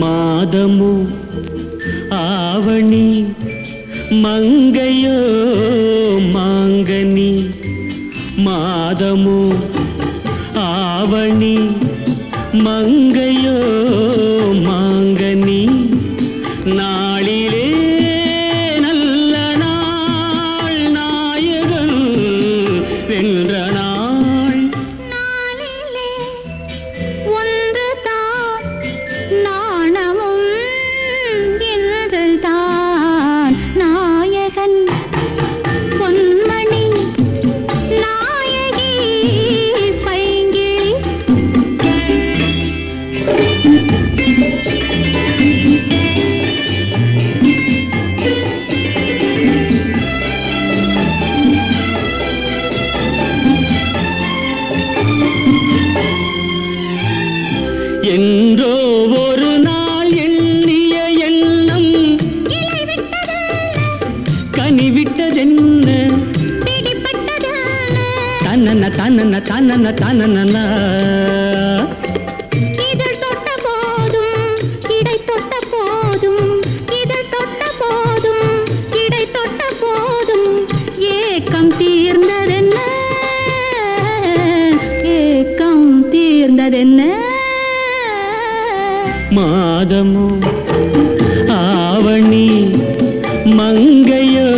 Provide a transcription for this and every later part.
மாதமோ ஆவணி மங்கையோ மாங்கனி மாதமோ ஆவணி மங்கையோ மாங்கனி நாளிலே நல்ல நாள் நாயகன் வென்ற என்றோ ஒரு நாள் எண்ணிய எண்ணம் கனிவிட்டதென்ன? பிடிப்பட்டது தன்னன தன்னன தன்னன தன்னன இதழ் தொட்ட போதும் மாதமோ ஆவணி மங்கையோ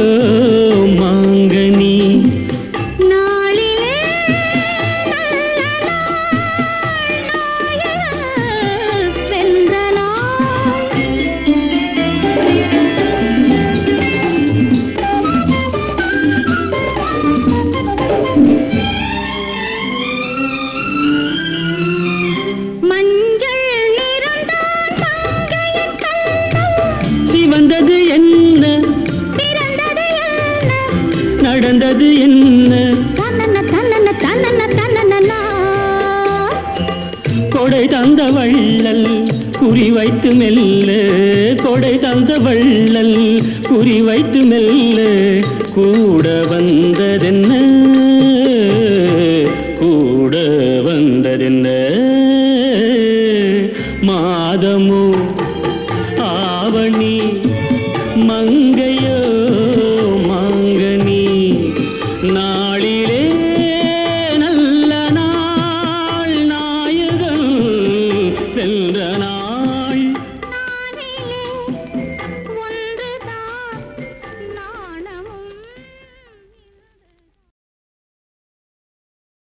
நடந்தது என்ன? கொடை தந்த வள்ளல் குறி வைத்து மெல்ல. கொடை தந்த வள்ளல் குறி வைத்து மெல்ல. கூட வந்ததென்ன? கூட வந்ததென்ன? மாதமோ ஆவணி